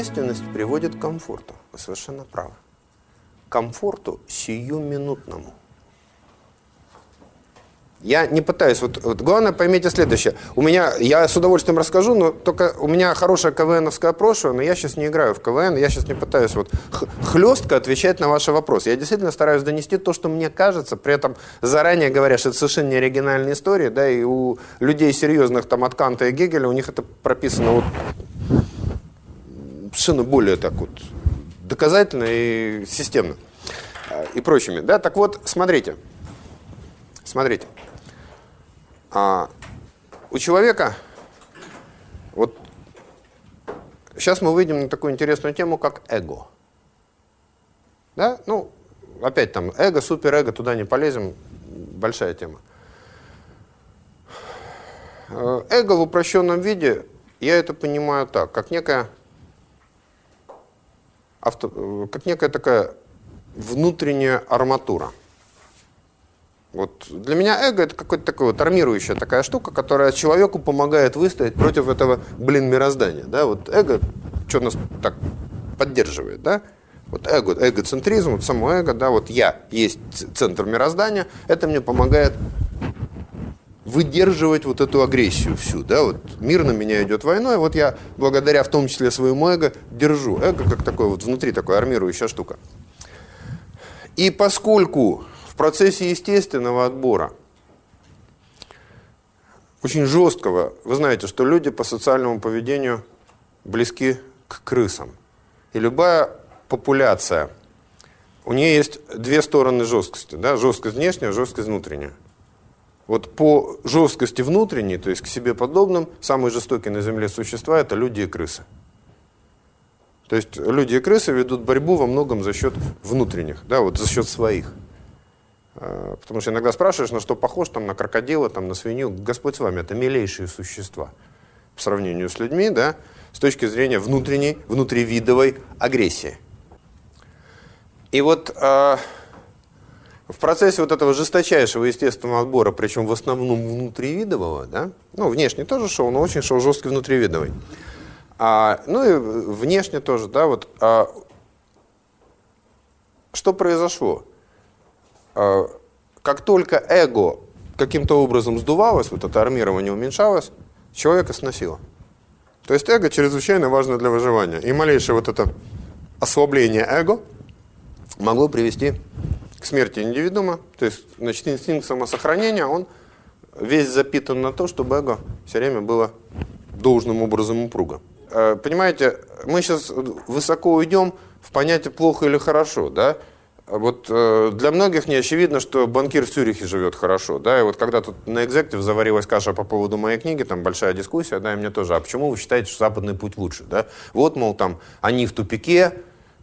естественность приводит к комфорту. Вы совершенно правы. Комфорту сиюминутному. Я не пытаюсь, вот, вот главное поймите следующее. У меня, я с удовольствием расскажу, но только у меня хорошее КВНовское прошлое, но я сейчас не играю в КВН, я сейчас не пытаюсь вот хлестко отвечать на ваши вопросы. Я действительно стараюсь донести то, что мне кажется, при этом заранее говоря, что это совершенно не оригинальная история, да, и у людей серьезных там от Канта и Гегеля, у них это прописано вот совершенно более так вот доказательно и системно а, и прочими. Да, так вот, смотрите, смотрите. А у человека, вот сейчас мы выйдем на такую интересную тему, как эго. Да? Ну, опять там эго, суперэго, туда не полезем, большая тема. Э, эго в упрощенном виде, я это понимаю так, как некая, авто, как некая такая внутренняя арматура. Вот для меня эго это какая-то такая вот армирующая такая штука, которая человеку помогает выстоять против этого, блин, мироздания. Да? Вот эго, что нас так поддерживает, да? Вот эго, эгоцентризм, вот само эго, да, вот я есть центр мироздания, это мне помогает выдерживать вот эту агрессию всю, да, вот мир на меня идет войной, вот я благодаря в том числе своему эго держу. Эго как такой вот внутри такая армирующая штука. И поскольку процессе естественного отбора, очень жесткого, вы знаете, что люди по социальному поведению близки к крысам. И любая популяция, у нее есть две стороны жесткости. Да? Жесткость внешняя, жесткость внутренняя. Вот по жесткости внутренней, то есть к себе подобным, самые жестокие на Земле существа – это люди и крысы. То есть люди и крысы ведут борьбу во многом за счет внутренних, да, вот за счет своих. Э, потому что иногда спрашиваешь, на что похож, там, на крокодила, там, на свинью. Господь с вами, это милейшие существа по сравнению с людьми, да, с точки зрения внутренней, внутривидовой агрессии. И вот э, в процессе вот этого жесточайшего естественного отбора, причем в основном внутривидового, да, ну, внешне тоже шел, но очень шел жесткий внутривидовый, а, ну и внешне тоже, да, вот, а, что произошло? А, как только эго каким-то образом сдувалось, вот это армирование уменьшалось, человека сносило. То есть эго чрезвычайно важно для выживания. И малейшее вот это ослабление эго могло привести к смерти индивидуума. То есть, значит, инстинкт самосохранения, он весь запитан на то, чтобы эго все время было должным образом упруго. А, понимаете, мы сейчас высоко уйдем в понятие плохо или хорошо, да? Вот э, для многих не очевидно, что банкир в Цюрихе живет хорошо, да, и вот когда тут на экзекутив заварилась каша по поводу моей книги, там большая дискуссия, да, и мне тоже, а почему вы считаете, что западный путь лучше, да? Вот, мол, там, они в тупике,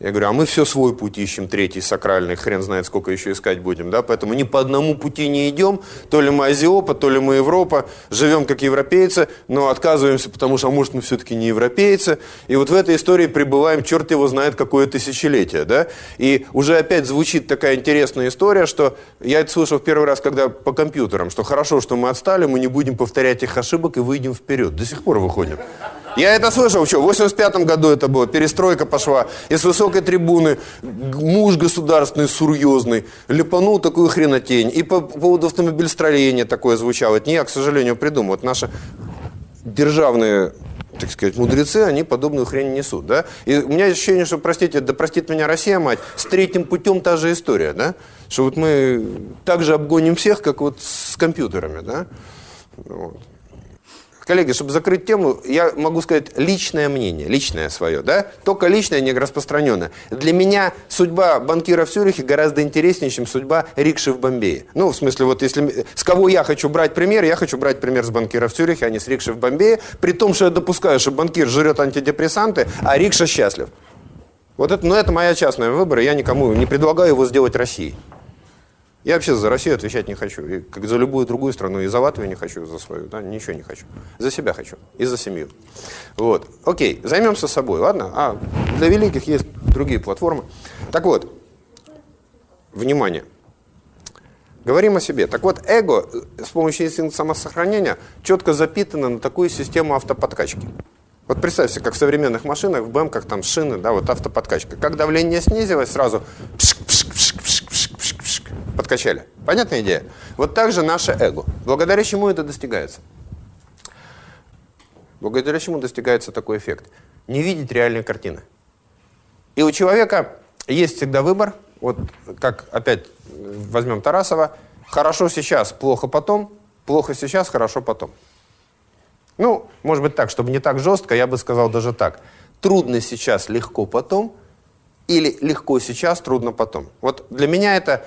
я говорю, а мы все свой путь ищем, третий, сакральный, хрен знает, сколько еще искать будем, да, поэтому ни по одному пути не идем, то ли мы Азиопа, то ли мы Европа, живем как европейцы, но отказываемся, потому что, а может, мы все-таки не европейцы, и вот в этой истории пребываем, черт его знает, какое тысячелетие, да, и уже опять звучит такая интересная история, что я это слышал в первый раз, когда по компьютерам, что хорошо, что мы отстали, мы не будем повторять их ошибок и выйдем вперед, до сих пор выходим. Я это слышал, что в 85 году это было, перестройка пошла, и с высокой трибуны муж государственный, серьезный, лепанул такую хренотень, и по поводу автомобильстроения такое звучало. Это не я, к сожалению, придумал, это наши державные так сказать, мудрецы, они подобную хрень несут, да? И у меня ощущение, что, простите, да простит меня Россия, мать, с третьим путем та же история, да? Что вот мы так же обгоним всех, как вот с компьютерами, да? Вот. Коллеги, чтобы закрыть тему, я могу сказать личное мнение, личное свое, да? Только личное, не распространенное. Для меня судьба банкира в Цюрихе гораздо интереснее, чем судьба рикши в Бомбее. Ну, в смысле, вот если... С кого я хочу брать пример? Я хочу брать пример с банкира в Цюрихе, а не с рикши в Бомбее. При том, что я допускаю, что банкир жрет антидепрессанты, а рикша счастлив. Вот это, ну, это моя частная выбор, я никому не предлагаю его сделать Россией. Я вообще за Россию отвечать не хочу. И как за любую другую страну. И за Латвию не хочу, за свою. Да, ничего не хочу. За себя хочу. И за семью. Вот. Окей, займемся собой, ладно? А для великих есть другие платформы. Так вот, внимание. Говорим о себе. Так вот, эго с помощью инстинкта самосохранения четко запитано на такую систему автоподкачки. Вот представьте, как в современных машинах, в БМКах там шины, да, вот автоподкачка. Как давление снизилось, сразу пшик, пшик, пшик, подкачали. Понятная идея? Вот так же наше эго. Благодаря чему это достигается? Благодаря чему достигается такой эффект? Не видеть реальной картины. И у человека есть всегда выбор, вот как опять возьмем Тарасова, хорошо сейчас, плохо потом, плохо сейчас, хорошо потом. Ну, может быть так, чтобы не так жестко, я бы сказал даже так. Трудно сейчас, легко потом, или легко сейчас, трудно потом. Вот для меня это,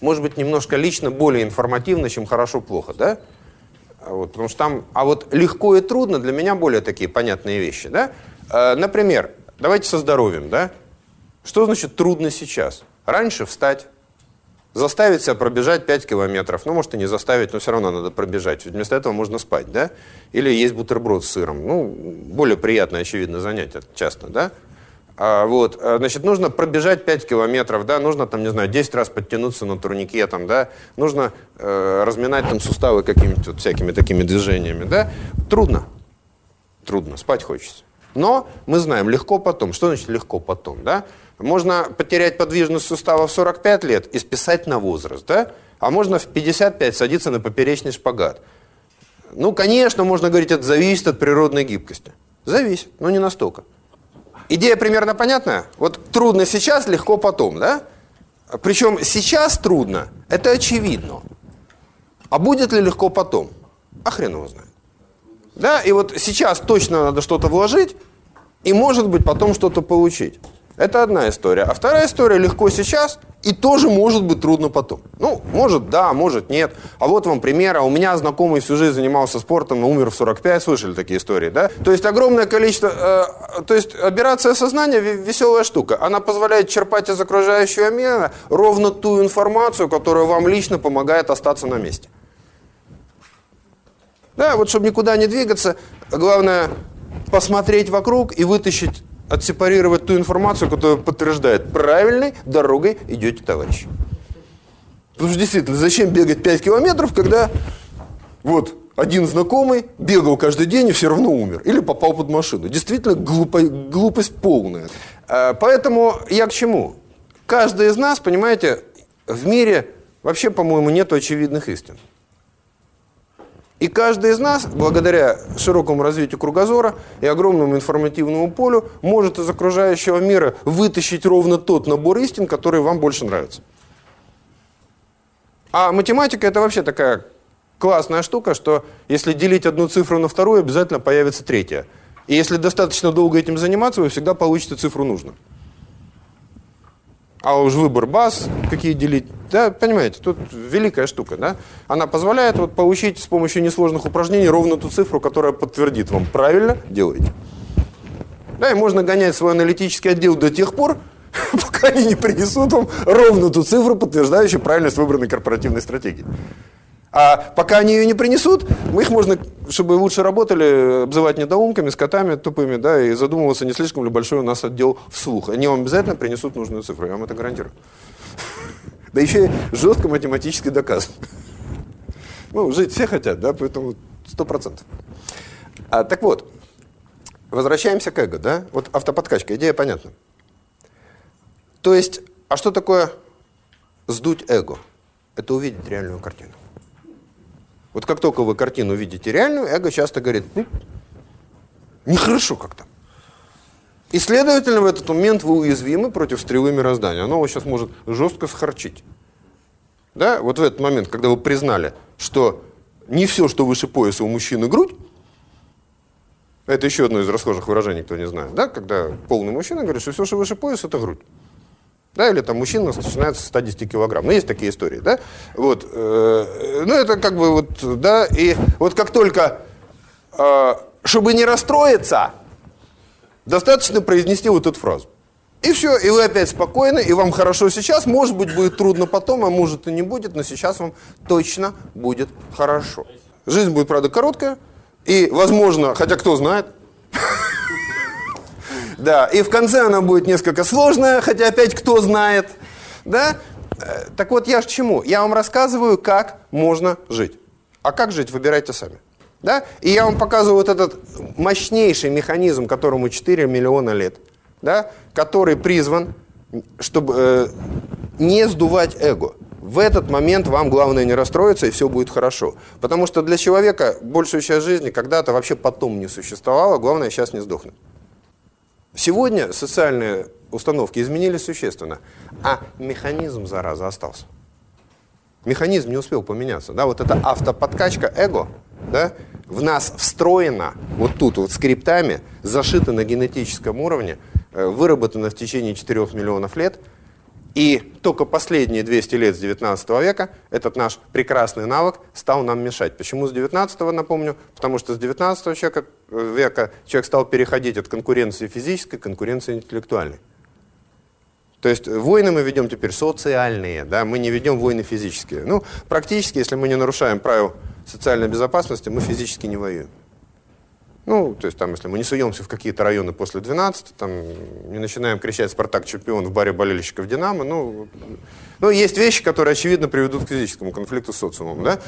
может быть, немножко лично более информативно, чем хорошо-плохо, да? Вот, потому что там, а вот легко и трудно для меня более такие понятные вещи, да? Э, например, давайте со здоровьем, да? Что значит трудно сейчас? Раньше встать, заставить себя пробежать 5 километров. Ну, может, и не заставить, но все равно надо пробежать. Вместо этого можно спать, да? Или есть бутерброд с сыром. Ну, более приятное, очевидно, занятие часто, да? А, вот, а, значит, нужно пробежать 5 километров, да, нужно там, не знаю, 10 раз подтянуться на турнике, там, да, нужно э, разминать там суставы какими-то вот, всякими такими движениями, да. Трудно, трудно, спать хочется. Но мы знаем, легко потом. Что значит легко потом, да? Можно потерять подвижность сустава в 45 лет и списать на возраст, да? А можно в 55 садиться на поперечный шпагат. Ну, конечно, можно говорить, это зависит от природной гибкости. Зависит, но не настолько. Идея примерно понятная? Вот трудно сейчас, легко потом, да? Причем сейчас трудно, это очевидно. А будет ли легко потом? А хрен его знает. Да, и вот сейчас точно надо что-то вложить, и может быть потом что-то получить. Это одна история. А вторая история легко сейчас и тоже может быть трудно потом. Ну, может да, может нет. А вот вам пример. А у меня знакомый всю жизнь занимался спортом, умер в 45. Слышали такие истории, да? То есть огромное количество... Э, то есть операция сознания веселая штука. Она позволяет черпать из окружающего мира ровно ту информацию, которая вам лично помогает остаться на месте. Да, вот чтобы никуда не двигаться, главное посмотреть вокруг и вытащить отсепарировать ту информацию, которая подтверждает, правильной дорогой идете, товарищ. Потому что действительно, зачем бегать 5 километров, когда вот один знакомый бегал каждый день и все равно умер. Или попал под машину. Действительно глупо, глупость полная. А, поэтому я к чему? Каждый из нас, понимаете, в мире вообще, по-моему, нет очевидных истин. И каждый из нас, благодаря широкому развитию кругозора и огромному информативному полю, может из окружающего мира вытащить ровно тот набор истин, который вам больше нравится. А математика это вообще такая классная штука, что если делить одну цифру на вторую, обязательно появится третья. И если достаточно долго этим заниматься, вы всегда получите цифру нужную. А уж выбор баз, какие делить, да, понимаете, тут великая штука, да? Она позволяет вот получить с помощью несложных упражнений ровно ту цифру, которая подтвердит вам правильно делаете. Да, и можно гонять свой аналитический отдел до тех пор, пока они не принесут вам ровно ту цифру, подтверждающую правильность выбранной корпоративной стратегии. А пока они ее не принесут, мы их можно, чтобы лучше работали, обзывать недоумками, скотами тупыми, да, и задумываться, не слишком ли большой у нас отдел вслух. Они вам обязательно принесут нужную цифру, я вам это гарантирую. Да еще и жестко математически доказано. Ну, жить все хотят, да, поэтому сто процентов. А, так вот, возвращаемся к эго, да? Вот автоподкачка, идея понятна. То есть, а что такое сдуть эго? Это увидеть реальную картину. Вот как только вы картину видите реальную, эго часто говорит, ну, нехорошо как-то. И, следовательно, в этот момент вы уязвимы против стрелы мироздания. Оно вас сейчас может жестко схорчить. Да? Вот в этот момент, когда вы признали, что не все, что выше пояса у мужчины грудь, это еще одно из расхожих выражений, кто не знает, да? когда полный мужчина говорит, что все, что выше пояса, это грудь. Да, или там мужчина начинается с 110 килограмм. Ну, есть такие истории, да? Вот, э, ну, это как бы вот, да, и вот как только, э, чтобы не расстроиться, достаточно произнести вот эту фразу. И все, и вы опять спокойны, и вам хорошо сейчас, может быть, будет трудно потом, а может и не будет, но сейчас вам точно будет хорошо. Жизнь будет, правда, короткая, и, возможно, хотя кто знает, да, и в конце она будет несколько сложная, хотя опять кто знает. Да? Э, так вот, я к чему? Я вам рассказываю, как можно жить. А как жить, выбирайте сами. Да? И я вам показываю вот этот мощнейший механизм, которому 4 миллиона лет, да? который призван, чтобы э, не сдувать эго. В этот момент вам главное не расстроиться, и все будет хорошо. Потому что для человека большую часть жизни когда-то вообще потом не существовало, главное сейчас не сдохнуть. Сегодня социальные установки изменились существенно, а механизм, зараза, остался. Механизм не успел поменяться. Да? Вот эта автоподкачка эго да, в нас встроена вот тут вот скриптами, зашита на генетическом уровне, э, выработана в течение 4 миллионов лет – и только последние 200 лет с 19 века этот наш прекрасный навык стал нам мешать. Почему с 19 напомню? Потому что с 19 века, века человек стал переходить от конкуренции физической к конкуренции интеллектуальной. То есть войны мы ведем теперь социальные, да, мы не ведем войны физические. Ну, практически, если мы не нарушаем правил социальной безопасности, мы физически не воюем. Ну, то есть там, если мы не суемся в какие-то районы после 12, там, не начинаем кричать «Спартак чемпион» в баре болельщиков «Динамо», ну, ну, есть вещи, которые, очевидно, приведут к физическому конфликту с социумом, да?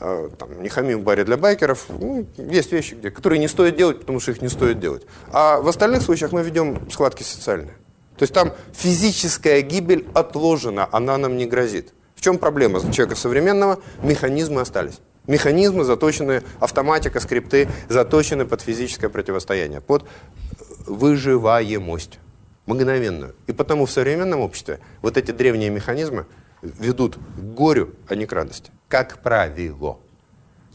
А, там, не хамим в баре для байкеров. Ну, есть вещи, где, которые не стоит делать, потому что их не стоит делать. А в остальных случаях мы ведем схватки социальные. То есть там физическая гибель отложена, она нам не грозит. В чем проблема человека современного? Механизмы остались. Механизмы заточены, автоматика, скрипты заточены под физическое противостояние, под выживаемость мгновенную. И потому в современном обществе вот эти древние механизмы ведут к горю, а не к радости. Как правило.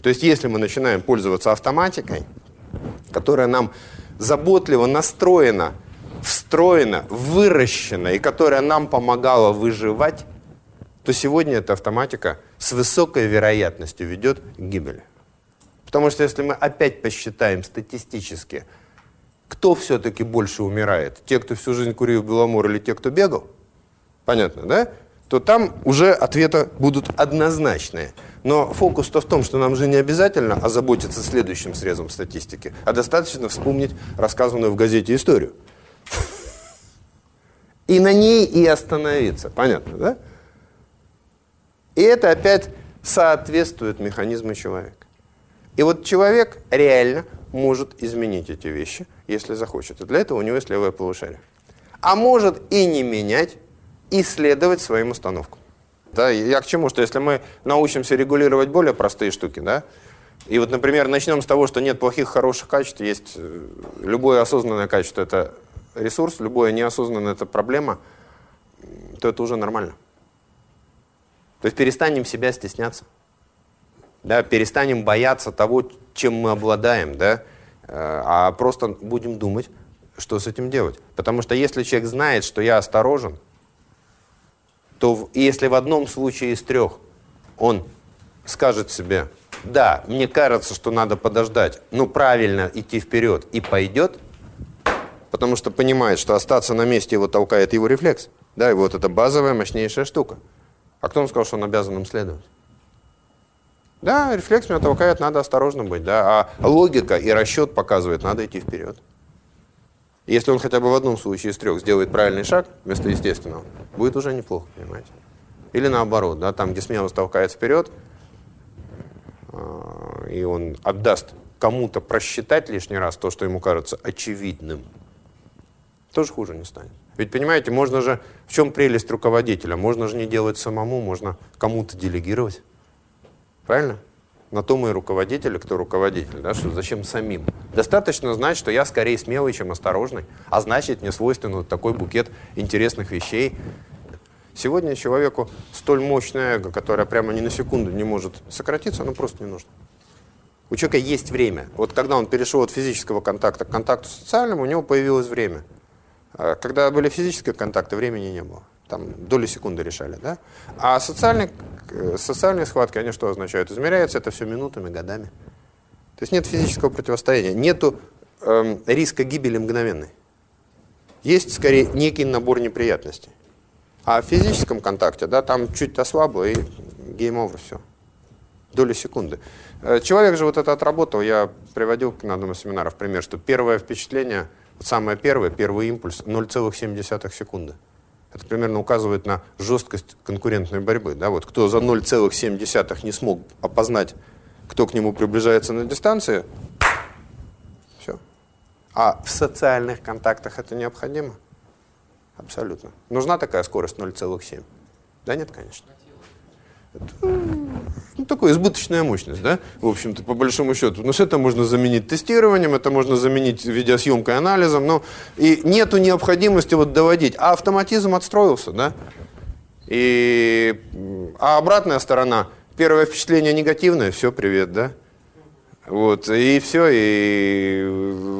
То есть если мы начинаем пользоваться автоматикой, которая нам заботливо настроена, встроена, выращена, и которая нам помогала выживать, то сегодня эта автоматика с высокой вероятностью ведет к гибели. Потому что если мы опять посчитаем статистически, кто все-таки больше умирает, те, кто всю жизнь курил Беломор или те, кто бегал, понятно, да? то там уже ответы будут однозначные. Но фокус-то в том, что нам же не обязательно озаботиться следующим срезом статистики, а достаточно вспомнить рассказанную в газете историю. И на ней и остановиться. Понятно, да? И это опять соответствует механизму человека. И вот человек реально может изменить эти вещи, если захочет. И для этого у него есть левое полушарие. А может и не менять, исследовать своим установкам. Да, я к чему? Что если мы научимся регулировать более простые штуки, да, и вот, например, начнем с того, что нет плохих, хороших качеств, есть э, любое осознанное качество – это ресурс, любое неосознанное – это проблема, то это уже нормально. То есть перестанем себя стесняться. Да, перестанем бояться того, чем мы обладаем, да, э, а просто будем думать, что с этим делать. Потому что если человек знает, что я осторожен, то если в одном случае из трех он скажет себе, да, мне кажется, что надо подождать, ну правильно идти вперед и пойдет, потому что понимает, что остаться на месте его толкает его рефлекс. Да, и вот это базовая мощнейшая штука. А кто вам сказал, что он обязан им следовать? Да, рефлекс меня толкает, надо осторожно быть, да. А логика и расчет показывает, надо идти вперед. Если он хотя бы в одном случае из трех сделает правильный шаг вместо естественного, будет уже неплохо, понимаете? Или наоборот, да, там, где смелость толкает вперед, а, и он отдаст кому-то просчитать лишний раз то, что ему кажется очевидным, тоже хуже не станет. Ведь, понимаете, можно же... В чем прелесть руководителя? Можно же не делать самому, можно кому-то делегировать. Правильно? На то мы и руководители, кто руководитель, да, что зачем самим. Достаточно знать, что я скорее смелый, чем осторожный, а значит, мне свойствен вот такой букет интересных вещей. Сегодня человеку столь мощное эго, которое прямо ни на секунду не может сократиться, оно просто не нужно. У человека есть время. Вот когда он перешел от физического контакта к контакту социальному, у него появилось время – когда были физические контакты, времени не было. Там доли секунды решали, да? А социальные, э, социальные схватки, они что означают? Измеряется это все минутами, годами. То есть нет физического противостояния, нету эм, риска гибели мгновенной. Есть, скорее, некий набор неприятностей. А в физическом контакте, да, там чуть ослабло и game over все. Доли секунды. Э, человек же вот это отработал, я приводил на одном из семинаров пример, что первое впечатление – самое первое, первый импульс 0,7 секунды. Это примерно указывает на жесткость конкурентной борьбы. Да? Вот кто за 0,7 не смог опознать кто к нему приближается на дистанции, все. А в социальных контактах это необходимо? Абсолютно. Нужна такая скорость 0,7? Да нет, конечно. Это, ну, такая избыточная мощность, да, в общем-то, по большому счету. Но это можно заменить тестированием, это можно заменить видеосъемкой, анализом, но и нету необходимости вот доводить. А автоматизм отстроился, да. И, а обратная сторона, первое впечатление негативное, все, привет, да. Вот, и все, и,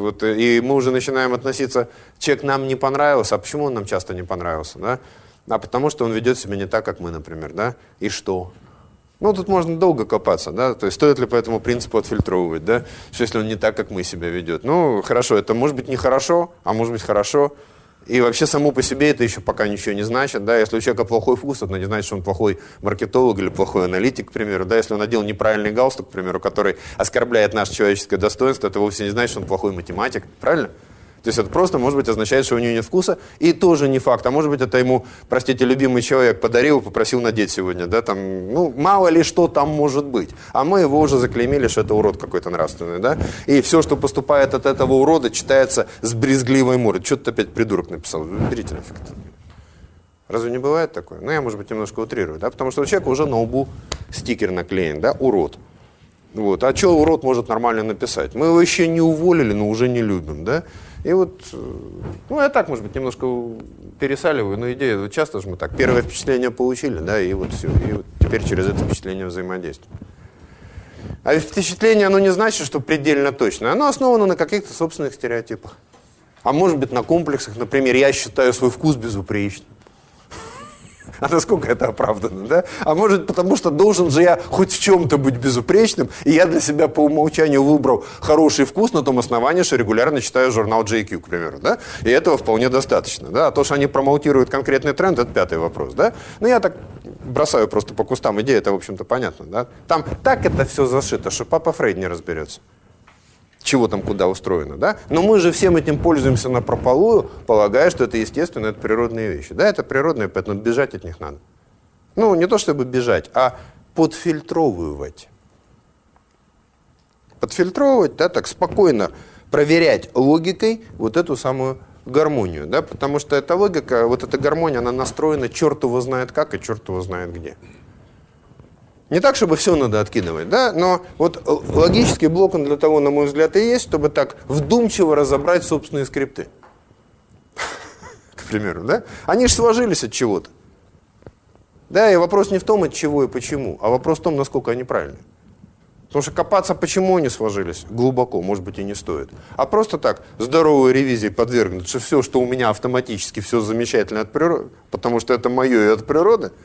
вот, и мы уже начинаем относиться, человек нам не понравился, а почему он нам часто не понравился, да? А потому что он ведет себя не так, как мы, например, да? И что? Ну, тут можно долго копаться, да, то есть стоит ли по этому принципу отфильтровывать, да, что если он не так, как мы себя ведет. Ну, хорошо, это может быть нехорошо, а может быть хорошо, и вообще само по себе это еще пока ничего не значит, да, если у человека плохой вкус, это не значит, что он плохой маркетолог или плохой аналитик, к примеру, да, если он надел неправильный галстук, к примеру, который оскорбляет наше человеческое достоинство, это вовсе не значит, что он плохой математик, правильно? То есть это просто, может быть, означает, что у него нет вкуса, и тоже не факт. А может быть, это ему, простите, любимый человек подарил, попросил надеть сегодня, да, там, ну, мало ли что там может быть. А мы его уже заклеймили, что это урод какой-то нравственный, да. И все, что поступает от этого урода, читается с брезгливой мордой. Что ты опять придурок написал? Берите нафиг. Разве не бывает такое? Ну, я, может быть, немножко утрирую, да, потому что у человека уже на лбу стикер наклеен, да, урод. Вот. А что урод может нормально написать? Мы его еще не уволили, но уже не любим, да? И вот, э, ну, я так, может быть, немножко пересаливаю, но идея, вот часто же мы так, первое впечатление получили, да, и вот все, и вот теперь через это впечатление взаимодействуем. А впечатление, оно не значит, что предельно точно, оно основано на каких-то собственных стереотипах. А может быть, на комплексах, например, я считаю свой вкус безупречным. А насколько это оправдано, да? А может, потому что должен же я хоть в чем-то быть безупречным, и я для себя по умолчанию выбрал хороший вкус на том основании, что регулярно читаю журнал JQ, к примеру, да? И этого вполне достаточно, да? А то, что они промоутируют конкретный тренд, это пятый вопрос, да? Ну, я так бросаю просто по кустам идеи, это, в общем-то, понятно, да? Там так это все зашито, что папа Фрейд не разберется чего там куда устроено, да? Но мы же всем этим пользуемся на прополую, полагая, что это естественно, это природные вещи. Да, это природные, поэтому бежать от них надо. Ну, не то чтобы бежать, а подфильтровывать. Подфильтровывать, да, так спокойно проверять логикой вот эту самую гармонию, да, потому что эта логика, вот эта гармония, она настроена черт его знает как и черт его знает где. Не так, чтобы все надо откидывать, да, но вот логический блок, он для того, на мой взгляд, и есть, чтобы так вдумчиво разобрать собственные скрипты. К примеру, да? Они же сложились от чего-то. Да, и вопрос не в том, от чего и почему, а вопрос в том, насколько они правильные. Потому что копаться, почему они сложились, глубоко, может быть, и не стоит. А просто так, здоровой ревизии подвергнуть, что все, что у меня автоматически, все замечательно от природы, потому что это мое и от природы –